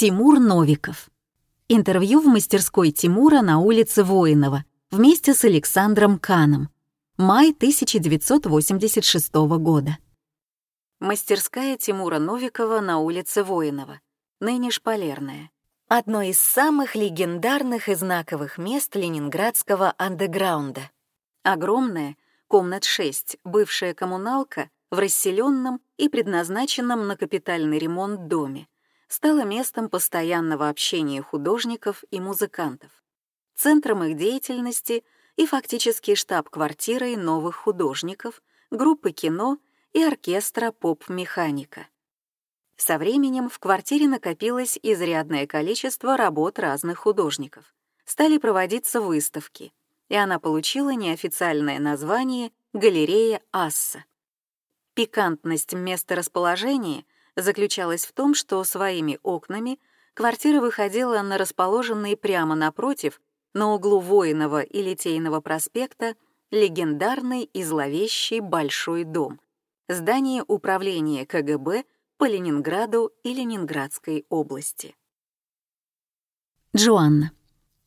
Тимур Новиков. Интервью в мастерской Тимура на улице Воинова вместе с Александром Каном. Май 1986 года. Мастерская Тимура Новикова на улице Воинова, ныне Шпалерная. Одно из самых легендарных и знаковых мест ленинградского андеграунда. Огромная, комнат 6, бывшая коммуналка в расселенном и предназначенном на капитальный ремонт доме, стала местом постоянного общения художников и музыкантов, центром их деятельности и фактически штаб-квартирой новых художников, группы кино и оркестра поп-механика. Со временем в квартире накопилось изрядное количество работ разных художников. Стали проводиться выставки, и она получила неофициальное название «Галерея Асса». Пикантность месторасположения — заключалась в том, что своими окнами квартира выходила на расположенный прямо напротив, на углу Воинова и Литейного проспекта, легендарный и зловещий Большой дом, здание управления КГБ по Ленинграду и Ленинградской области. Джоанна,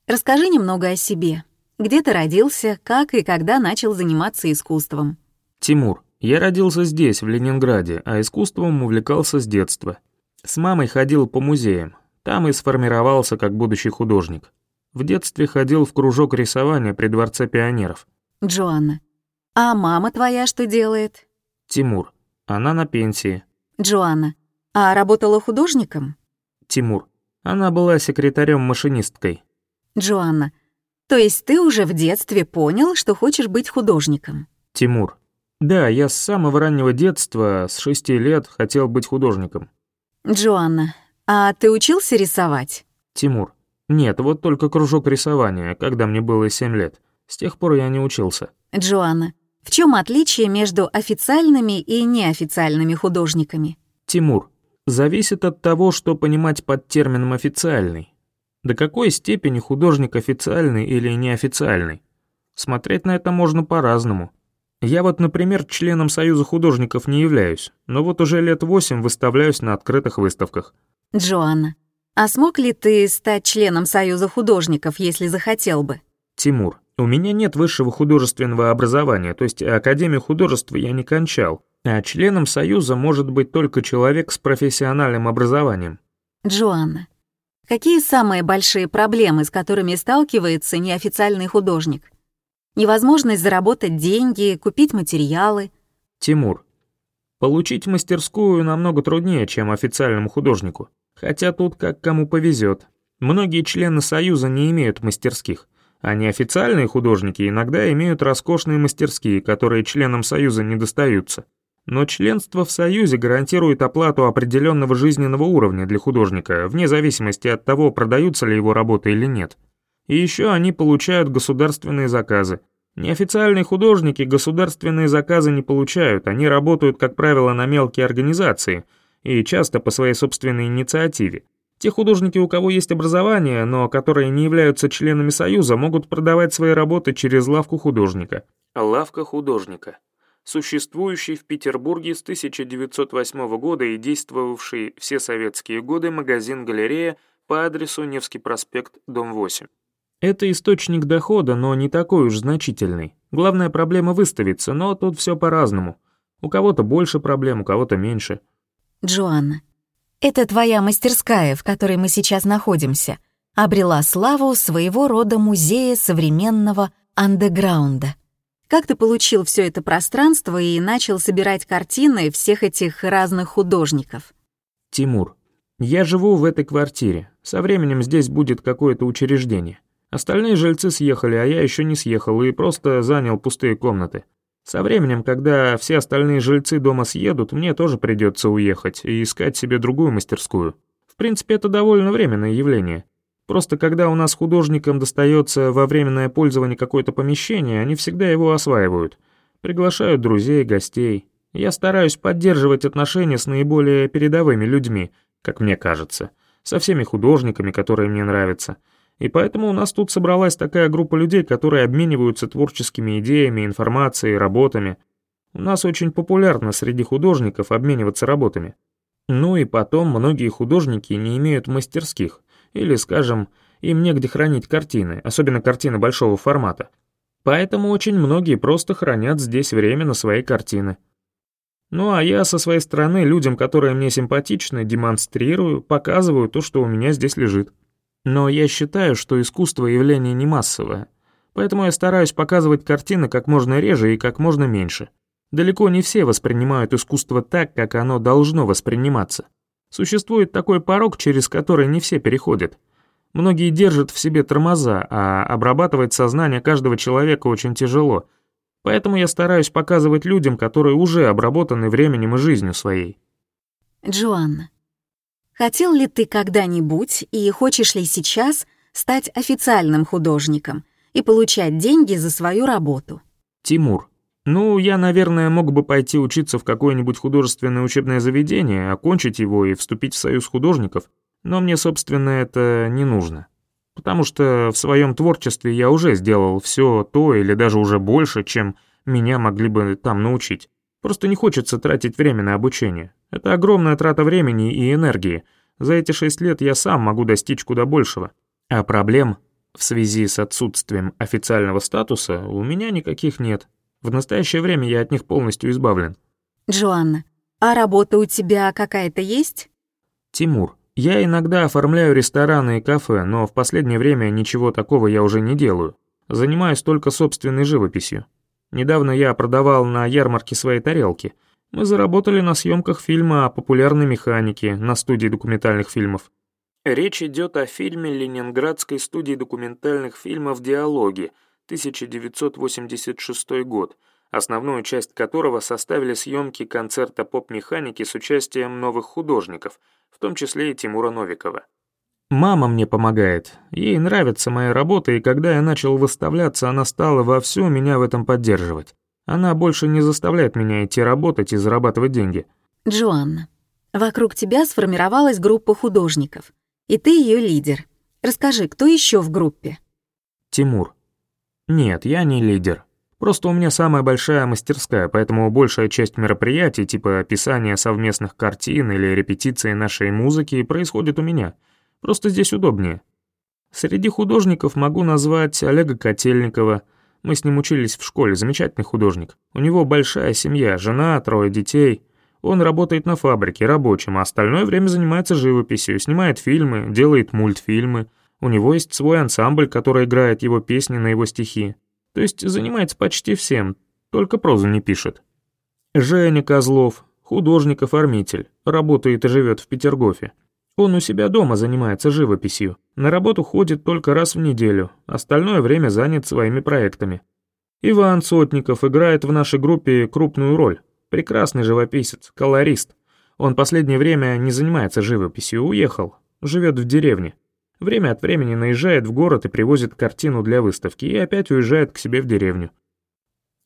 расскажи немного о себе. Где ты родился, как и когда начал заниматься искусством? Тимур, я родился здесь, в Ленинграде, а искусством увлекался с детства. С мамой ходил по музеям, там и сформировался как будущий художник. В детстве ходил в кружок рисования при Дворце пионеров. Джоанна. А мама твоя что делает? Тимур. Она на пенсии. Джоанна. А работала художником? Тимур. Она была секретарем-машинисткой. Джоанна. То есть ты уже в детстве понял, что хочешь быть художником? Тимур. Да, я с самого раннего детства, с шести лет, хотел быть художником. Джоанна, а ты учился рисовать? Тимур. Нет, вот только кружок рисования, когда мне было семь лет. С тех пор я не учился. Джоанна, в чем отличие между официальными и неофициальными художниками? Тимур. Зависит от того, что понимать под термином «официальный». До какой степени художник официальный или неофициальный? Смотреть на это можно по-разному. Я вот, например, членом Союза художников не являюсь, но вот уже лет восемь выставляюсь на открытых выставках. Джоанна, а смог ли ты стать членом Союза художников, если захотел бы? Тимур, у меня нет высшего художественного образования, то есть Академию художеств я не кончал, а членом Союза может быть только человек с профессиональным образованием. Джоанна, какие самые большие проблемы, с которыми сталкивается неофициальный художник? Невозможность заработать деньги, купить материалы. Тимур. Получить мастерскую намного труднее, чем официальному художнику. Хотя тут как кому повезет. Многие члены Союза не имеют мастерских, а неофициальные художники иногда имеют роскошные мастерские, которые членам Союза не достаются. Но членство в Союзе гарантирует оплату определенного жизненного уровня для художника, вне зависимости от того, продаются ли его работы или нет. И еще они получают государственные заказы. Неофициальные художники государственные заказы не получают, они работают, как правило, на мелкие организации и часто по своей собственной инициативе. Те художники, у кого есть образование, но которые не являются членами Союза, могут продавать свои работы через лавку художника. Лавка художника. Существующий в Петербурге с 1908 года и действовавший все советские годы магазин-галерея по адресу Невский проспект, дом 8. Это источник дохода, но не такой уж значительный. Главная проблема выставиться, но тут все по-разному. У кого-то больше проблем, у кого-то меньше. Джоанна, это твоя мастерская, в которой мы сейчас находимся, обрела славу своего рода музея современного андеграунда. Как ты получил все это пространство и начал собирать картины всех этих разных художников? Тимур, я живу в этой квартире. Со временем здесь будет какое-то учреждение. Остальные жильцы съехали, а я еще не съехал и просто занял пустые комнаты. Со временем, когда все остальные жильцы дома съедут, мне тоже придется уехать и искать себе другую мастерскую. В принципе, это довольно временное явление. Просто когда у нас художникам достается во временное пользование какое-то помещение, они всегда его осваивают. Приглашают друзей, гостей. Я стараюсь поддерживать отношения с наиболее передовыми людьми, как мне кажется, со всеми художниками, которые мне нравятся — и поэтому у нас тут собралась такая группа людей, которые обмениваются творческими идеями, информацией, работами. У нас очень популярно среди художников обмениваться работами. Ну и потом многие художники не имеют мастерских, или, скажем, им негде хранить картины, особенно картины большого формата. Поэтому очень многие просто хранят здесь время на свои картины. Ну а я со своей стороны людям, которые мне симпатичны, демонстрирую, показываю то, что у меня здесь лежит. Но я считаю, что искусство явление не массовое. Поэтому я стараюсь показывать картины как можно реже и как можно меньше. Далеко не все воспринимают искусство так, как оно должно восприниматься. Существует такой порог, через который не все переходят. Многие держат в себе тормоза, а обрабатывать сознание каждого человека очень тяжело — Поэтому я стараюсь показывать людям, которые уже обработаны временем и жизнью своей. Джоанна, хотел ли ты когда-нибудь и хочешь ли сейчас стать официальным художником и получать деньги за свою работу? Тимур. Ну, я, наверное, мог бы пойти учиться в какое-нибудь художественное учебное заведение, окончить его и вступить в союз художников, но мне, собственно, это не нужно потому что в своем творчестве я уже сделал все то или даже уже больше, чем меня могли бы там научить. Просто не хочется тратить время на обучение. Это огромная трата времени и энергии. За эти шесть лет я сам могу достичь куда большего. А проблем в связи с отсутствием официального статуса у меня никаких нет. В настоящее время я от них полностью избавлен. Джоанна, а работа у тебя какая-то есть? Тимур, я иногда оформляю рестораны и кафе, но в последнее время ничего такого я уже не делаю. Занимаюсь только собственной живописью. Недавно я продавал на ярмарке свои тарелки. Мы заработали на съемках фильма о популярной механике на студии документальных фильмов. Речь идет о фильме Ленинградской студии документальных фильмов «Диалоги», 1986 год, основную часть которого составили съемки концерта поп-механики с участием новых художников – в том числе и Тимура Новикова. Мама мне помогает, ей нравится моя работа, и когда я начал выставляться, она стала вовсю меня в этом поддерживать. Она больше не заставляет меня идти работать и зарабатывать деньги. Джоанна, вокруг тебя сформировалась группа художников, и ты ее лидер. Расскажи, кто еще в группе? Тимур. Нет, я не лидер. Просто у меня самая большая мастерская, поэтому большая часть мероприятий, типа описания совместных картин или репетиции нашей музыки, происходит у меня. Просто здесь удобнее. Среди художников могу назвать Олега Котельникова. Мы с ним учились в школе, замечательный художник. У него большая семья, жена, трое детей. Он работает на фабрике, рабочим, а остальное время занимается живописью, снимает фильмы, делает мультфильмы. У него есть свой ансамбль, который играет его песни на его стихи. То есть занимается почти всем, только прозу не пишет. Женя Козлов, художник-оформитель, работает и живет в Петергофе. Он у себя дома занимается живописью, на работу ходит только раз в неделю, остальное время занят своими проектами. Иван Сотников играет в нашей группе крупную роль. Прекрасный живописец, колорист. Он последнее время не занимается живописью, уехал, живет в деревне. Время от времени наезжает в город и привозит картину для выставки, и опять уезжает к себе в деревню.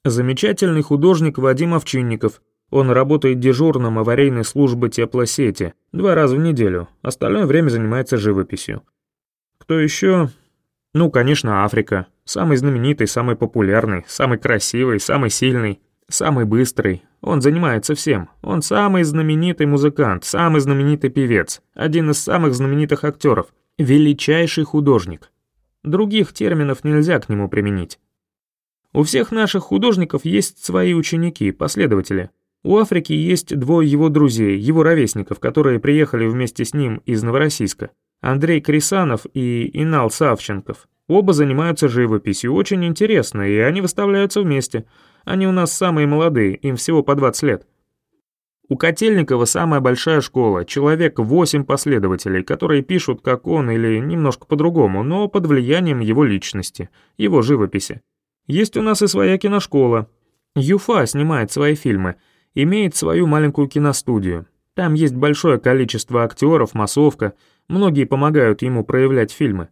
Замечательный художник Вадим Овчинников. Он работает дежурным аварийной службы теплосети два раза в неделю, остальное время занимается живописью. Кто еще? Ну, конечно, Африка. Самый знаменитый, самый популярный, самый красивый, самый сильный, самый быстрый. Он занимается всем. Он самый знаменитый музыкант, самый знаменитый певец, один из самых знаменитых актеров величайший художник. Других терминов нельзя к нему применить. У всех наших художников есть свои ученики, последователи. У Африки есть двое его друзей, его ровесников, которые приехали вместе с ним из Новороссийска. Андрей Крисанов и Инал Савченков. Оба занимаются живописью, очень интересно, и они выставляются вместе. Они у нас самые молодые, им всего по 20 лет. У Котельникова самая большая школа, человек восемь последователей, которые пишут как он или немножко по-другому, но под влиянием его личности, его живописи. Есть у нас и своя киношкола. Юфа снимает свои фильмы, имеет свою маленькую киностудию. Там есть большое количество актеров, массовка, многие помогают ему проявлять фильмы.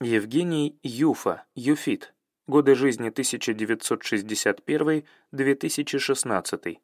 Евгений Юфа, Юфит. Годы жизни 1961-2016.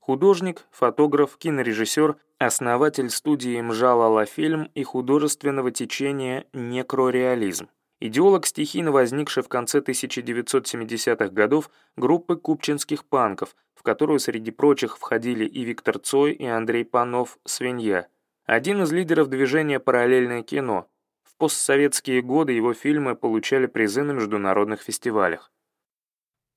Художник, фотограф, кинорежиссер, основатель студии Мжалала фильм и художественного течения «Некрореализм». Идеолог стихийно возникшей в конце 1970-х годов группы купчинских панков, в которую среди прочих входили и Виктор Цой, и Андрей Панов «Свинья». Один из лидеров движения «Параллельное кино». В постсоветские годы его фильмы получали призы на международных фестивалях.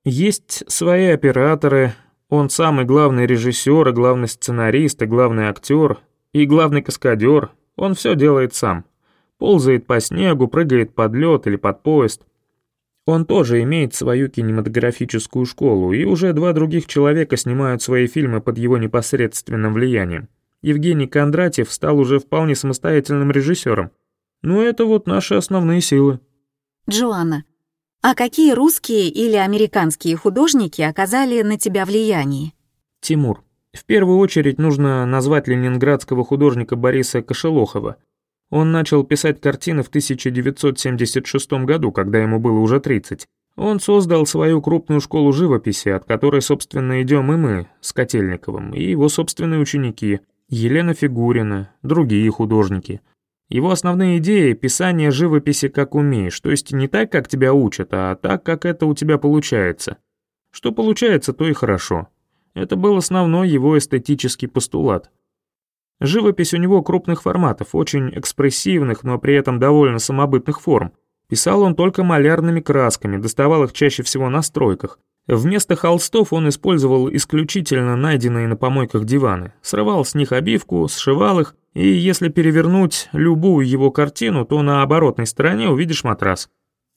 Есть свои операторы, он самый главный режиссер, и главный сценарист, и главный актер, и главный каскадер, он все делает сам. Ползает по снегу, прыгает под лед или под поезд. Он тоже имеет свою кинематографическую школу, и уже два других человека снимают свои фильмы под его непосредственным влиянием. Евгений Кондратьев стал уже вполне самостоятельным режиссером. Ну это вот наши основные силы. Джоанна, а какие русские или американские художники оказали на тебя влияние? Тимур. В первую очередь нужно назвать ленинградского художника Бориса Кошелохова – он начал писать картины в 1976 году, когда ему было уже 30. Он создал свою крупную школу живописи, от которой, собственно, идем и мы, с Котельниковым, и его собственные ученики, Елена Фигурина, другие художники. Его основные идеи — писание живописи как умеешь, то есть не так, как тебя учат, а так, как это у тебя получается. Что получается, то и хорошо. Это был основной его эстетический постулат. Живопись у него крупных форматов, очень экспрессивных, но при этом довольно самобытных форм. Писал он только малярными красками, доставал их чаще всего на стройках. Вместо холстов он использовал исключительно найденные на помойках диваны, срывал с них обивку, сшивал их, и если перевернуть любую его картину, то на оборотной стороне увидишь матрас.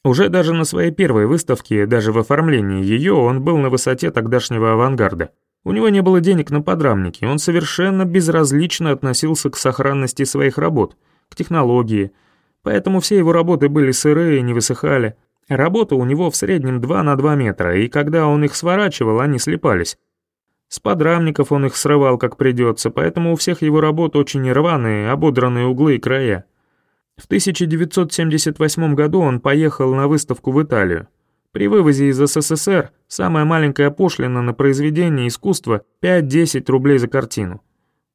Уже даже на своей первой выставке, даже в оформлении ее, он был на высоте тогдашнего авангарда. У него не было денег на подрамники, он совершенно безразлично относился к сохранности своих работ, к технологии, поэтому все его работы были сырые, не высыхали. Работа у него в среднем 2 на 2 метра, и когда он их сворачивал, они слепались. С подрамников он их срывал как придется, поэтому у всех его работ очень рваные, ободранные углы и края. В 1978 году он поехал на выставку в Италию. При вывозе из СССР самая маленькая пошлина на произведение искусства 5-10 рублей за картину.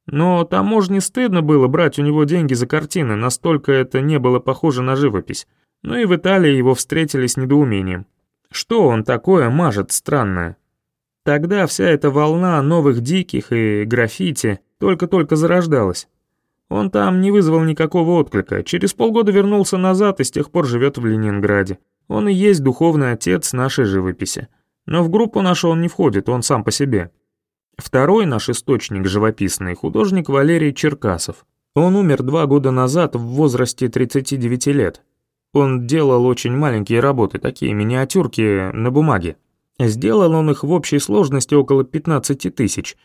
Но таможне стыдно было брать у него деньги за картины, настолько это не было похоже на живопись. Ну и в Италии его встретили с недоумением. Что он такое мажет странное? Тогда вся эта волна новых диких и граффити только-только зарождалась. Он там не вызвал никакого отклика, через полгода вернулся назад и с тех пор живет в Ленинграде. Он и есть духовный отец нашей живописи. Но в группу нашу он не входит, он сам по себе. Второй наш источник живописный — художник Валерий Черкасов. Он умер два года назад в возрасте 39 лет. Он делал очень маленькие работы, такие миниатюрки на бумаге. Сделал он их в общей сложности около 15 тысяч.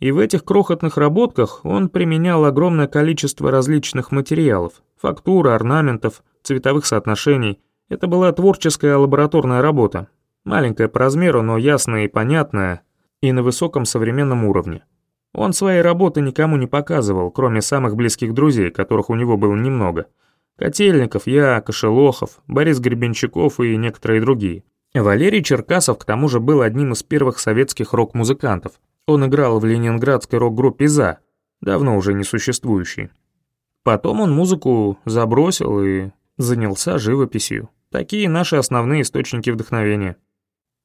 И в этих крохотных работках он применял огромное количество различных материалов, фактур, орнаментов, цветовых соотношений — это была творческая лабораторная работа, маленькая по размеру, но ясная и понятная, и на высоком современном уровне. Он свои работы никому не показывал, кроме самых близких друзей, которых у него было немного. Котельников, я, Кошелохов, Борис Гребенщиков и некоторые другие. Валерий Черкасов к тому же был одним из первых советских рок-музыкантов. Он играл в ленинградской рок-группе «За», давно уже не существующей. Потом он музыку забросил и занялся живописью. Такие наши основные источники вдохновения.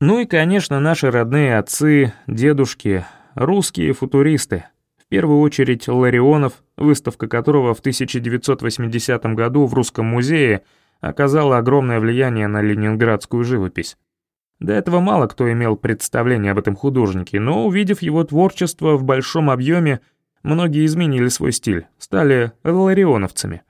Ну и, конечно, наши родные отцы, дедушки, русские футуристы. В первую очередь Ларионов, выставка которого в 1980 году в Русском музее оказала огромное влияние на ленинградскую живопись. До этого мало кто имел представление об этом художнике, но увидев его творчество в большом объеме, многие изменили свой стиль, стали ларионовцами.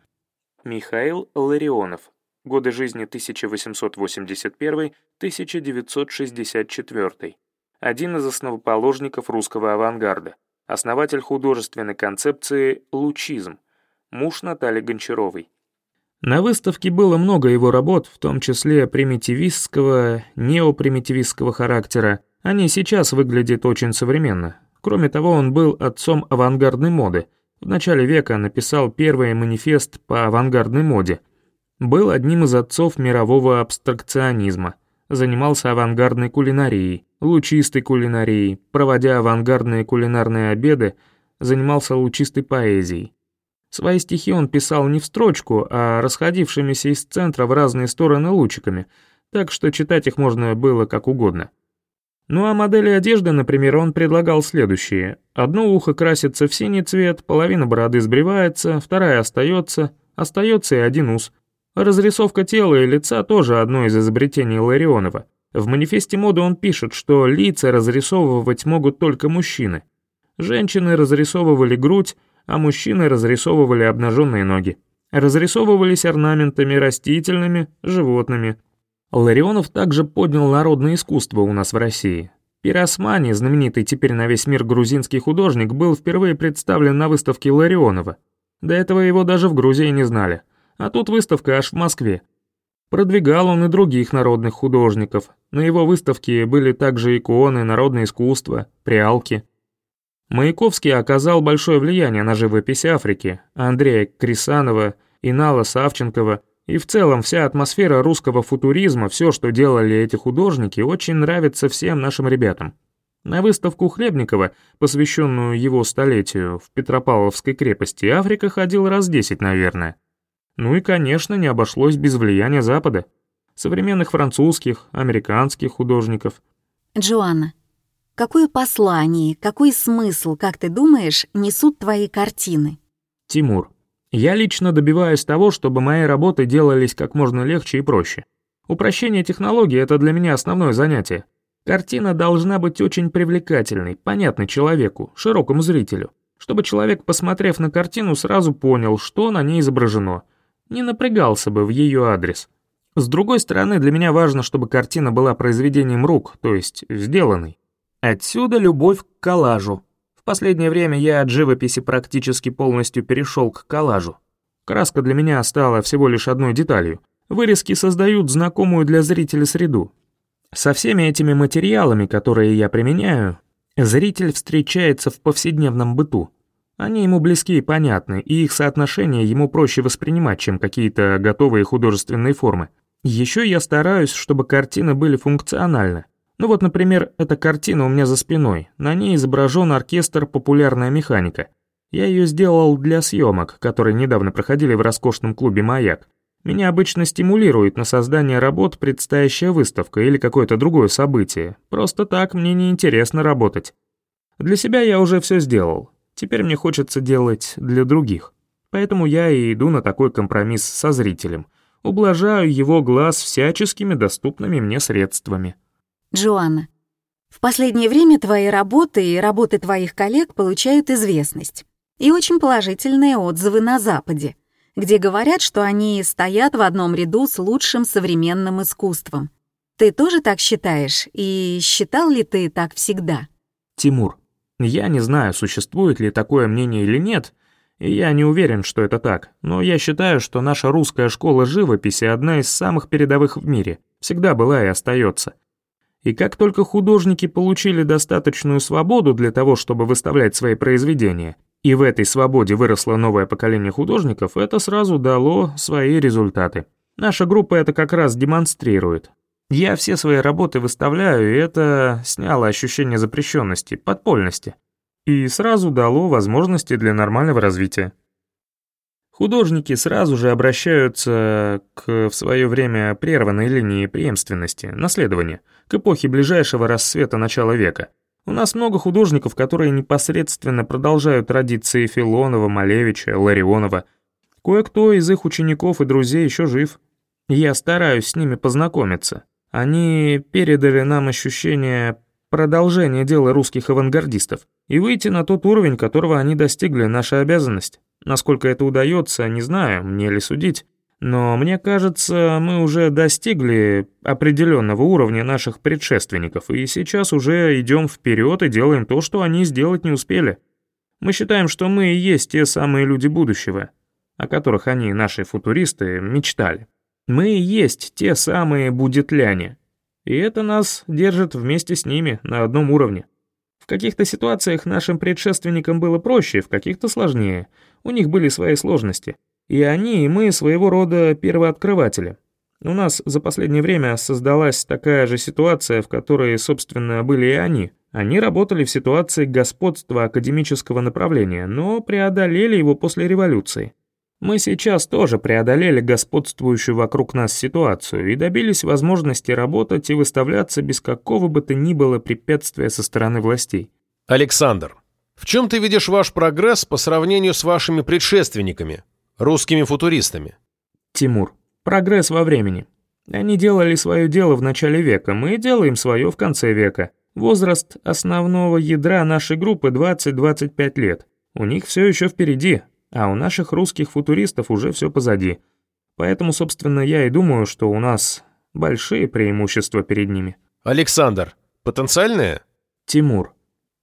Михаил Ларионов, годы жизни 1881-1964, один из основоположников русского авангарда, основатель художественной концепции «лучизм», муж Натальи Гончаровой. На выставке было много его работ, в том числе примитивистского, неопримитивистского характера. Они сейчас выглядят очень современно. Кроме того, он был отцом авангардной моды. В начале века написал первый манифест по авангардной моде – был одним из отцов мирового абстракционизма, занимался авангардной кулинарией, лучистой кулинарией, проводя авангардные кулинарные обеды, занимался лучистой поэзией. Свои стихи он писал не в строчку, а расходившимися из центра в разные стороны лучиками, так что читать их можно было как угодно. Ну а модели одежды, например, он предлагал следующие. Одно ухо красится в синий цвет, половина бороды сбривается, вторая остается, остается и один ус. Разрисовка тела и лица тоже одно из изобретений Ларионова. В манифесте моды он пишет, что лица разрисовывать могут только мужчины. Женщины разрисовывали грудь, а мужчины разрисовывали обнаженные ноги. Разрисовывались орнаментами растительными, животными. Ларионов также поднял народное искусство у нас в России. Пиросмани, знаменитый теперь на весь мир грузинский художник, был впервые представлен на выставке Ларионова. До этого его даже в Грузии не знали. А тут выставка аж в Москве. Продвигал он и других народных художников. На его выставке были также иконы, народное искусство, прялки – Маяковский оказал большое влияние на живопись Африки, Андрея Крисанова, Инала Савченкова, и в целом вся атмосфера русского футуризма, все, что делали эти художники, очень нравится всем нашим ребятам. На выставку Хлебникова, посвященную его столетию, в Петропавловской крепости Африка ходил раз десять, наверное. Ну и, конечно, не обошлось без влияния Запада. Современных французских, американских художников. Джоанна, Какое послание, какой смысл, как ты думаешь, несут твои картины? Тимур, я лично добиваюсь того, чтобы мои работы делались как можно легче и проще. Упрощение технологий — это для меня основное занятие. Картина должна быть очень привлекательной, понятной человеку, широкому зрителю, чтобы человек, посмотрев на картину, сразу понял, что на ней изображено, не напрягался бы в ее адрес. С другой стороны, для меня важно, чтобы картина была произведением рук, то есть сделанной. Отсюда любовь к коллажу. В последнее время я от живописи практически полностью перешел к коллажу. Краска для меня стала всего лишь одной деталью. Вырезки создают знакомую для зрителя среду. Со всеми этими материалами, которые я применяю, зритель встречается в повседневном быту. Они ему близки и понятны, и их соотношение ему проще воспринимать, чем какие-то готовые художественные формы. Еще я стараюсь, чтобы картины были функциональны. Ну вот, например, эта картина у меня за спиной. На ней изображен оркестр «Популярная механика». Я ее сделал для съемок, которые недавно проходили в роскошном клубе «Маяк». Меня обычно стимулирует на создание работ предстоящая выставка или какое-то другое событие. Просто так мне не интересно работать. Для себя я уже все сделал. Теперь мне хочется делать для других. Поэтому я и иду на такой компромисс со зрителем. Ублажаю его глаз всяческими доступными мне средствами. Джоанна, в последнее время твои работы и работы твоих коллег получают известность и очень положительные отзывы на Западе, где говорят, что они стоят в одном ряду с лучшим современным искусством. Ты тоже так считаешь, и считал ли ты так всегда? Тимур, я не знаю, существует ли такое мнение или нет, и я не уверен, что это так, но я считаю, что наша русская школа живописи одна из самых передовых в мире, всегда была и остается. И как только художники получили достаточную свободу для того, чтобы выставлять свои произведения, и в этой свободе выросло новое поколение художников, это сразу дало свои результаты. Наша группа это как раз демонстрирует. Я все свои работы выставляю, и это сняло ощущение запрещенности, подпольности. И сразу дало возможности для нормального развития. Художники сразу же обращаются к в свое время прерванной линии преемственности, наследования, к эпохе ближайшего рассвета начала века. У нас много художников, которые непосредственно продолжают традиции Филонова, Малевича, Ларионова. Кое-кто из их учеников и друзей еще жив. Я стараюсь с ними познакомиться. Они передали нам ощущение продолжения дела русских авангардистов, и выйти на тот уровень, которого они достигли, наша обязанность. Насколько это удается, не знаю, мне ли судить. Но мне кажется, мы уже достигли определенного уровня наших предшественников, и сейчас уже идем вперед и делаем то, что они сделать не успели. Мы считаем, что мы и есть те самые люди будущего, о которых они, наши футуристы, мечтали. Мы и есть те самые будетляне. И это нас держит вместе с ними на одном уровне. В каких-то ситуациях нашим предшественникам было проще, в каких-то сложнее. У них были свои сложности. И они, и мы своего рода первооткрыватели. У нас за последнее время создалась такая же ситуация, в которой, собственно, были и они. Они работали в ситуации господства академического направления, но преодолели его после революции. Мы сейчас тоже преодолели господствующую вокруг нас ситуацию и добились возможности работать и выставляться без какого бы то ни было препятствия со стороны властей. Александр, в чем ты видишь ваш прогресс по сравнению с вашими предшественниками, русскими футуристами? Тимур. Прогресс во времени. Они делали свое дело в начале века, мы делаем свое в конце века. Возраст основного ядра нашей группы 20-25 лет. У них все еще впереди, а у наших русских футуристов уже все позади. Поэтому, собственно, я и думаю, что у нас большие преимущества перед ними. Александр, потенциальные? Тимур.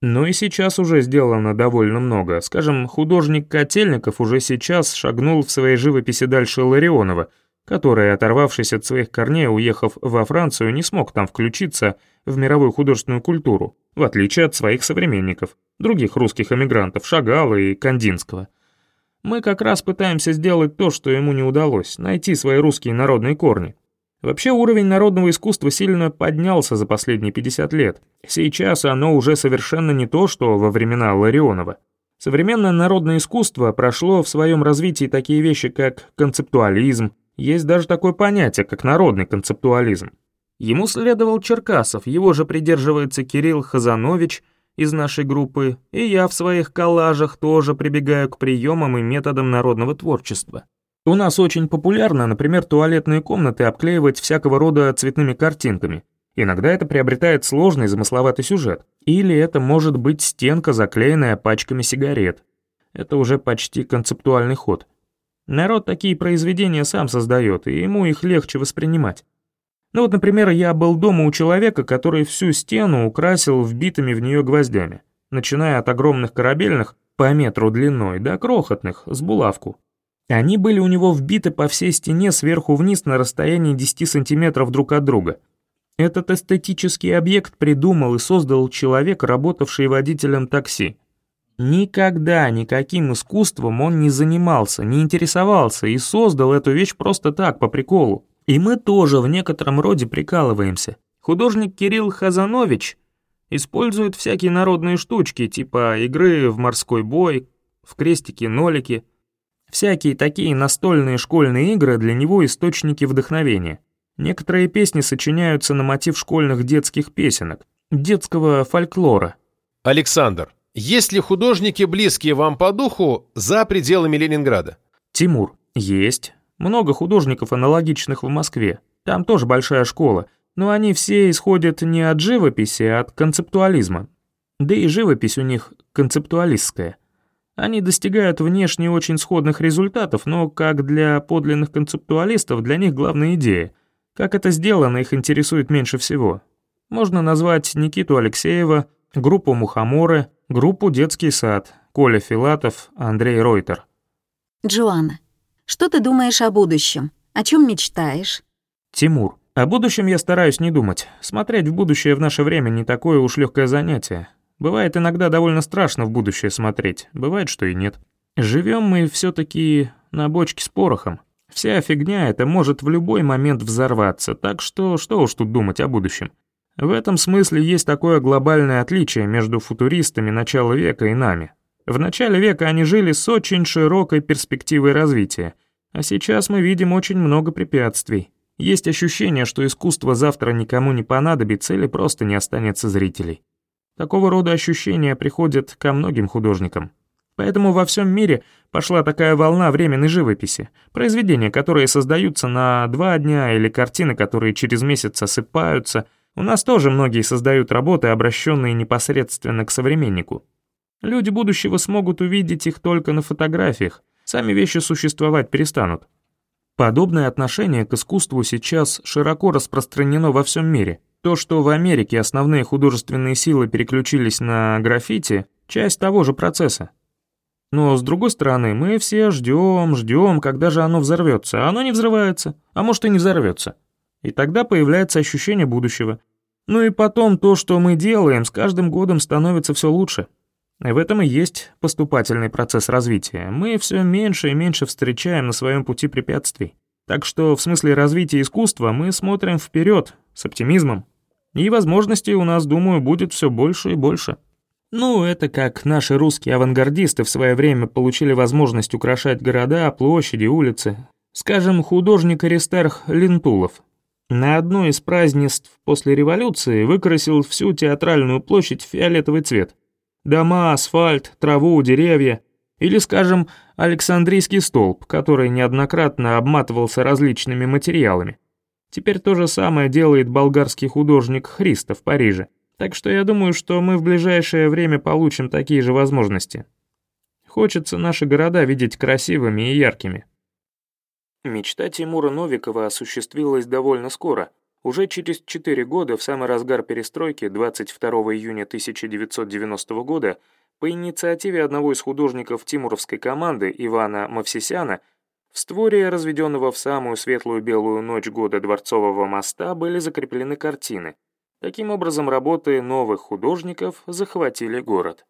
Ну и сейчас уже сделано довольно много. Скажем, художник Котельников уже сейчас шагнул в своей живописи дальше Ларионова, который, оторвавшись от своих корней, уехав во Францию, не смог там включиться в мировую художественную культуру, в отличие от своих современников, других русских эмигрантов Шагала и Кандинского. Мы как раз пытаемся сделать то, что ему не удалось, найти свои русские народные корни. Вообще уровень народного искусства сильно поднялся за последние 50 лет. Сейчас оно уже совершенно не то, что во времена Ларионова. Современное народное искусство прошло в своем развитии такие вещи, как концептуализм, есть даже такое понятие, как народный концептуализм. Ему следовал Черкасов, его же придерживается Кирилл Хазанович из нашей группы, и я в своих коллажах тоже прибегаю к приемам и методам народного творчества. У нас очень популярно, например, туалетные комнаты обклеивать всякого рода цветными картинками. Иногда это приобретает сложный замысловатый сюжет. Или это может быть стенка, заклеенная пачками сигарет. Это уже почти концептуальный ход. Народ такие произведения сам создает, и ему их легче воспринимать. Ну вот, например, я был дома у человека, который всю стену украсил вбитыми в нее гвоздями, начиная от огромных корабельных по метру длиной до крохотных, с булавку. Они были у него вбиты по всей стене сверху вниз на расстоянии 10 сантиметров друг от друга. Этот эстетический объект придумал и создал человек, работавший водителем такси. Никогда никаким искусством он не занимался, не интересовался и создал эту вещь просто так, по приколу. И мы тоже в некотором роде прикалываемся. Художник Кирилл Хазанович использует всякие народные штучки, типа игры в морской бой, в крестики-нолики – Всякие такие настольные школьные игры для него источники вдохновения. Некоторые песни сочиняются на мотив школьных детских песенок, детского фольклора. Александр, есть ли художники, близкие вам по духу, за пределами Ленинграда? Тимур, есть. Много художников аналогичных в Москве. Там тоже большая школа, но они все исходят не от живописи, а от концептуализма. Да и живопись у них концептуалистская. Они достигают внешне очень сходных результатов, но как для подлинных концептуалистов, для них главная идея. Как это сделано, их интересует меньше всего. Можно назвать Никиту Алексеева, группу Мухоморы, группу «Детский сад», Коля Филатов, Андрей Ройтер. Джоанна, что ты думаешь о будущем? О чем мечтаешь? Тимур, о будущем я стараюсь не думать. Смотреть в будущее в наше время не такое уж легкое занятие. Бывает иногда довольно страшно в будущее смотреть, бывает, что и нет. Живем мы все таки на бочке с порохом. Вся фигня это может в любой момент взорваться, так что что уж тут думать о будущем. В этом смысле есть такое глобальное отличие между футуристами начала века и нами. В начале века они жили с очень широкой перспективой развития, а сейчас мы видим очень много препятствий. Есть ощущение, что искусство завтра никому не понадобится или просто не останется зрителей. Такого рода ощущения приходят ко многим художникам. Поэтому во всем мире пошла такая волна временной живописи, произведения, которые создаются на два дня или картины, которые через месяц осыпаются. У нас тоже многие создают работы, обращенные непосредственно к современнику. Люди будущего смогут увидеть их только на фотографиях, сами вещи существовать перестанут. Подобное отношение к искусству сейчас широко распространено во всем мире – то, что в Америке основные художественные силы переключились на граффити, часть того же процесса. Но, с другой стороны, мы все ждем, ждем, когда же оно взорвется, а оно не взрывается, а может и не взорвется. И тогда появляется ощущение будущего. Ну и потом то, что мы делаем, с каждым годом становится все лучше. В этом и есть поступательный процесс развития. Мы все меньше и меньше встречаем на своем пути препятствий. Так что в смысле развития искусства мы смотрим вперед с оптимизмом. И возможностей у нас, думаю, будет все больше и больше. Ну, это как наши русские авангардисты в свое время получили возможность украшать города, площади, улицы. Скажем, художник Аристарх Лентулов. На одно из празднеств после революции выкрасил всю театральную площадь в фиолетовый цвет. Дома, асфальт, траву, деревья. Или, скажем, Александрийский столб, который неоднократно обматывался различными материалами. Теперь то же самое делает болгарский художник Христо в Париже. Так что я думаю, что мы в ближайшее время получим такие же возможности. Хочется наши города видеть красивыми и яркими. Мечта Тимура Новикова осуществилась довольно скоро. Уже через 4 года, в самый разгар перестройки, 22 июня 1990 года, по инициативе одного из художников тимуровской команды Ивана Мавсисяна, в створе, разведенного в самую светлую белую ночь года Дворцового моста, были закреплены картины, Таким образом, работы новых художников захватили город.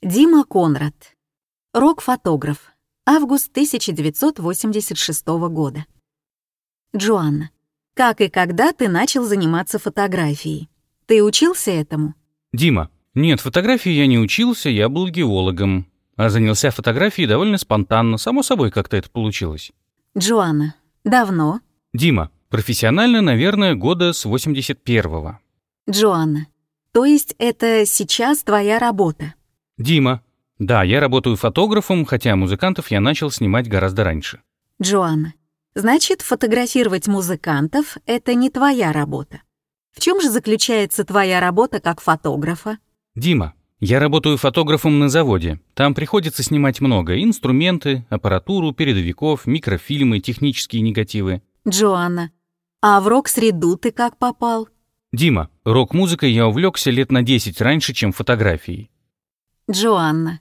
Дима Конрад. Рок-фотограф. Август 1986 года. Джоанна. Как и когда ты начал заниматься фотографией? Ты учился этому? Дима. Нет, фотографии я не учился, я был геологом. А занялся фотографией довольно спонтанно, само собой как-то это получилось. Джоанна. Давно? Дима. Профессионально, наверное, года с 81-го. Джоанна. То есть это сейчас твоя работа? Дима. Да, я работаю фотографом, хотя музыкантов я начал снимать гораздо раньше. Джоанна. Значит, фотографировать музыкантов — это не твоя работа. В чем же заключается твоя работа как фотографа? Дима. Я работаю фотографом на заводе. Там приходится снимать много. Инструменты, аппаратуру, передовиков, микрофильмы, технические негативы. Джоанна. А в рок-среду ты как попал? Дима, рок-музыкой я увлекся лет на 10 раньше, чем фотографией. Джоанна.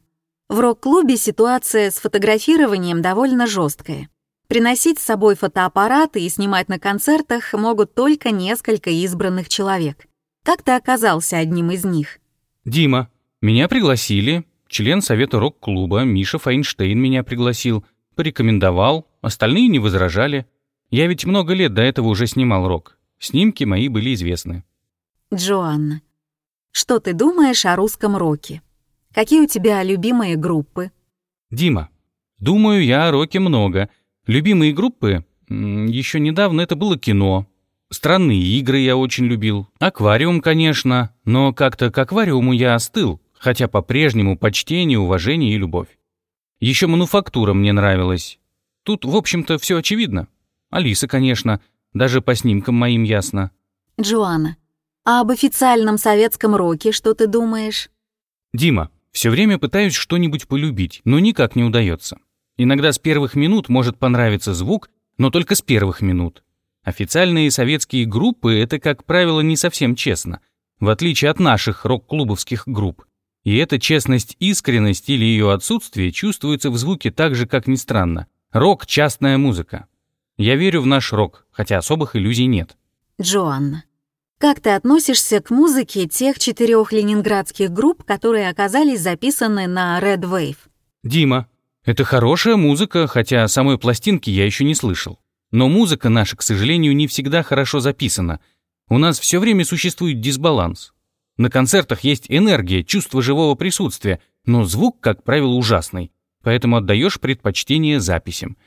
В рок-клубе ситуация с фотографированием довольно жесткая. Приносить с собой фотоаппараты и снимать на концертах могут только несколько избранных человек. Как ты оказался одним из них? Дима. Меня пригласили. Член совета рок-клуба Миша Файнштейн меня пригласил. Порекомендовал. Остальные не возражали. Я ведь много лет до этого уже снимал рок. Снимки мои были известны. Джоанна, что ты думаешь о русском роке? Какие у тебя любимые группы? Дима, думаю я о роке много. Любимые группы? Еще недавно это было кино. Странные игры я очень любил. Аквариум, конечно, но как-то к аквариуму я остыл, хотя по-прежнему почтение, уважение и любовь. Еще мануфактура мне нравилась. Тут, в общем-то, все очевидно. Алиса, конечно. Даже по снимкам моим ясно. Джоанна, а об официальном советском роке что ты думаешь? Дима, все время пытаюсь что-нибудь полюбить, но никак не удается. Иногда с первых минут может понравиться звук, но только с первых минут. Официальные советские группы — это, как правило, не совсем честно, в отличие от наших рок-клубовских групп. И эта честность, искренность или ее отсутствие чувствуется в звуке так же, как ни странно. Рок — частная музыка. Я верю в наш рок, хотя особых иллюзий нет. Джоанна, как ты относишься к музыке тех четырех ленинградских групп, которые оказались записаны на Red Wave? Дима, это хорошая музыка, хотя самой пластинки я еще не слышал. Но музыка наша, к сожалению, не всегда хорошо записана. У нас все время существует дисбаланс. На концертах есть энергия, чувство живого присутствия, но звук, как правило, ужасный. Поэтому отдаешь предпочтение записям.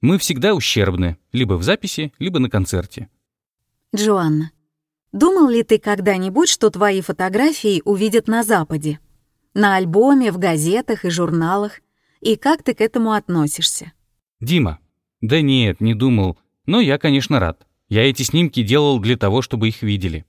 Мы всегда ущербны, либо в записи, либо на концерте. Джоанна, думал ли ты когда-нибудь, что твои фотографии увидят на Западе? На альбоме, в газетах и журналах? И как ты к этому относишься? Дима, да нет, не думал. Но я, конечно, рад. Я эти снимки делал для того, чтобы их видели.